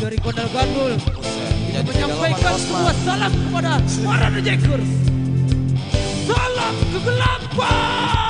dari Gondal Gandul yang menyampaikan sebuah salam kepada para rejekers. Salam kegelapan!